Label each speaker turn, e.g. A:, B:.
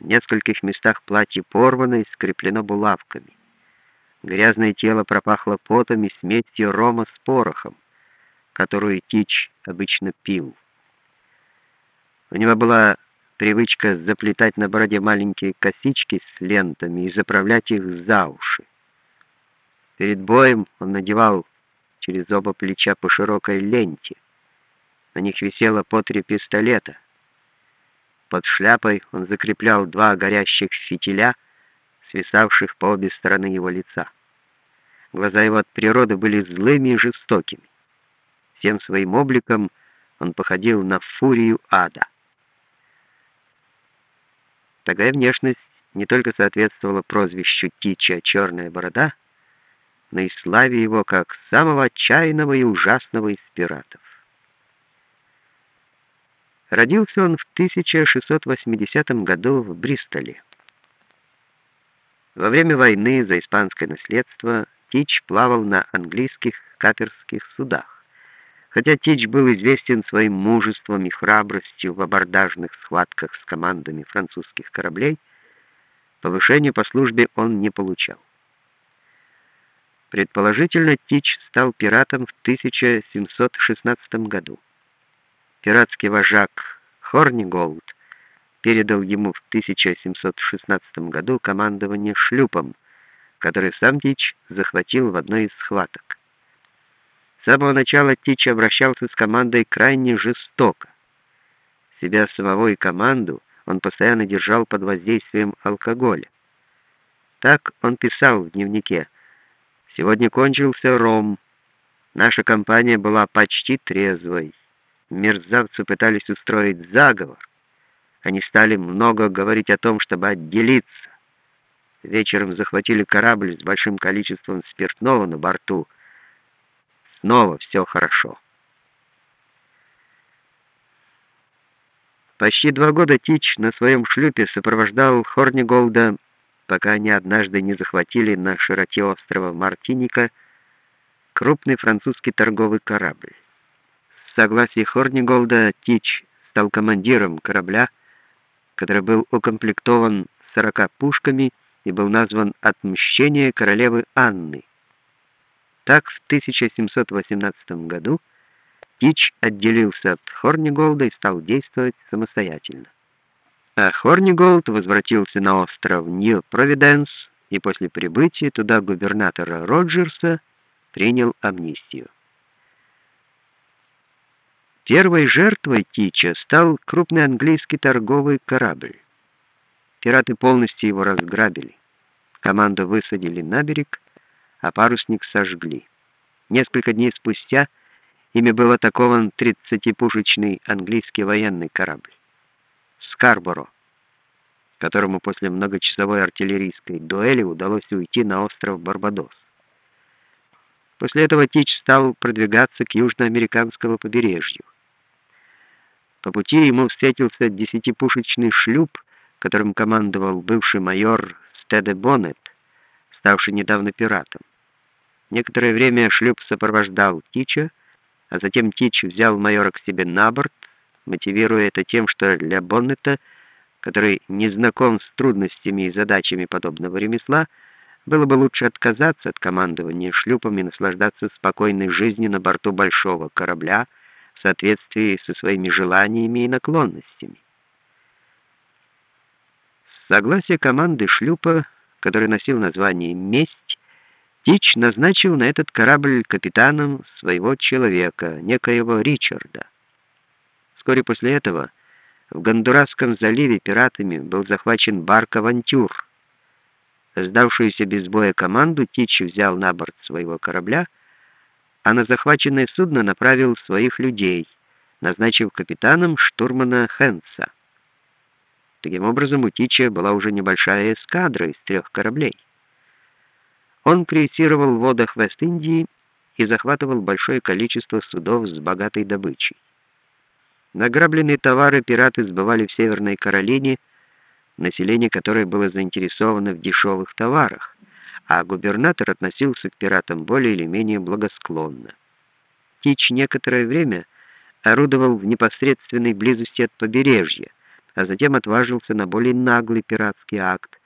A: В нескольких местах платье порвано и скреплено булавками. Грязное тело пропахло потом и смесью рома с порохом, которую Тич обычно пил. У него была привычка заплетать на бороде маленькие косички с лентами и заправлять их за уши. Перед боем он надевал через оба плеча по широкой ленте. На них висело по три пистолета. Под шляпой он закреплял два горящих фитиля, свисавших по обе стороны его лица. Глаза его от природы были злыми и жестокими. Всем своим обликом он походил на фурию ада. Такая внешность не только соответствовала прозвищу Тича «Черная борода», но и славе его как самого отчаянного и ужасного из пиратов. Родился он в 1680 году в Бристоле. Во время войны за испанское наследство Тич плавал на английских каперских судах. Хотя Тич был известен своим мужеством и храбростью в абордажных схватках с командами французских кораблей, повышения по службе он не получал. Предположительно, Тич стал пиратом в 1716 году. Пиратский вожак Хорниголд передал ему в 1716 году командование шлюпом, который сам Тич захватил в одной из схваток. С самого начала Тич обращался с командой крайне жестоко. Себя самого и команду он постоянно держал под воздействием алкоголя. Так он писал в дневнике «Сегодня кончился ром. Наша компания была почти трезвой. Мерзавцы пытались устроить заговор. Они стали много говорить о том, чтобы отделиться. Вечером захватили корабль с большим количеством спиртного на борту. Снова все хорошо. Почти два года Тич на своем шлюпе сопровождал Хорниголда, пока они однажды не захватили на широте острова Мартиника крупный французский торговый корабль. С согласия Хорниголда Тич стал командиром корабля, который был укомплектован 40 пушками и был назван «Отмщение королевы Анны». Так в 1718 году Тич отделился от Хорниголда и стал действовать самостоятельно. А Хорниголд возвратился на остров Нью-Провиденс и после прибытия туда губернатора Роджерса принял амнистию. Первой жертвой Тича стал крупный английский торговый корабль. Пираты полностью его разграбили. Команду высадили на берег, а парусник сожгли. Несколько дней спустя ими был атакован 30-пушечный английский военный корабль «Скарборо», которому после многочасовой артиллерийской дуэли удалось уйти на остров Барбадос. После этого Тич стал продвигаться к южноамериканскому побережью. По пути ему встретился десятипушечный шлюп, которым командовал бывший майор Стеде Боннет, ставший недавно пиратом. Некоторое время шлюп сопровождал Тича, а затем Тич взял майора к себе на борт, мотивируя это тем, что для Боннета, который не знаком с трудностями и задачами подобного ремесла, было бы лучше отказаться от командования шлюпом и наслаждаться спокойной жизнью на борту большого корабля, в соответствии со своими желаниями и наклонностями. Согласие команды шлюпа, который носил название «Месть», Тич назначил на этот корабль капитаном своего человека, некоего Ричарда. Вскоре после этого в Гондурасском заливе пиратами был захвачен барк «Авантюр». Сдавшуюся без боя команду Тич взял на борт своего корабля а на захваченное судно направил своих людей, назначив капитаном штурмана Хенса. Таким образом, у Тича была уже небольшая эскадра из трех кораблей. Он крейсировал в водах Вест-Индии и захватывал большое количество судов с богатой добычей. Награбленные товары пираты сбывали в Северной Каролине, население которой было заинтересовано в дешевых товарах – а губернатор относился к пиратам более или менее благосклонно. Тич некоторое время орудовал в непосредственной близости от побережья, а затем отважился на более наглый пиратский акт,